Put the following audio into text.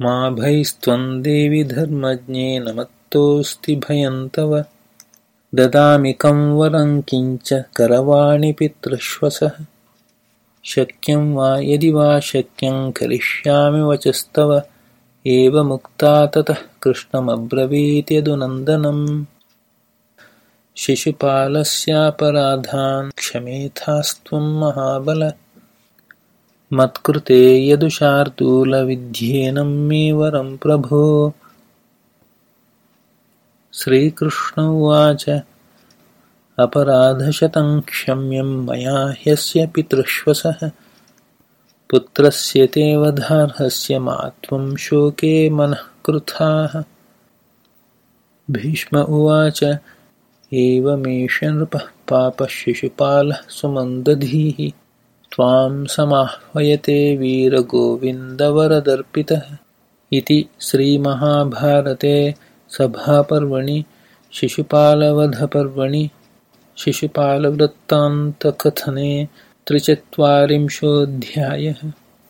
मा भैस्त्वं देवि धर्मज्ञे न मत्तोऽस्ति भयं तव ददामि कं वरं किञ्च करवाणि पितृश्वसः। शक्यं वा यदि वा शक्यं करिष्यामि वचस्तव। एवमुक्ता ततः कृष्णमब्रवीत्यदुनन्दनम्। शिशुपालस्यापराधान् क्षमेथास्त्वं महाबल मत्कृते यदुशार्दूलविध्येनं मे वरं प्रभो। श्रीकृष्ण उवाच अपराधशतं क्षम्यं मया ह्यस्य पितृश्वसः। पुत्रस्य ते वधार्हस्य मा त्वं शोके मनः कृथाः। भीष्म उवाच एवमेष नृपः पापः शिशुपालः सुमन्दधीः त्वां समाह्वयते वीरगोविन्दवरदर्पितः इति श्रीमहाभारते सभापर्वणि शिशुपालवधपर्वणि शिशुपालवृत्तान्तकथने त्रिचत्वारिंशोऽध्यायः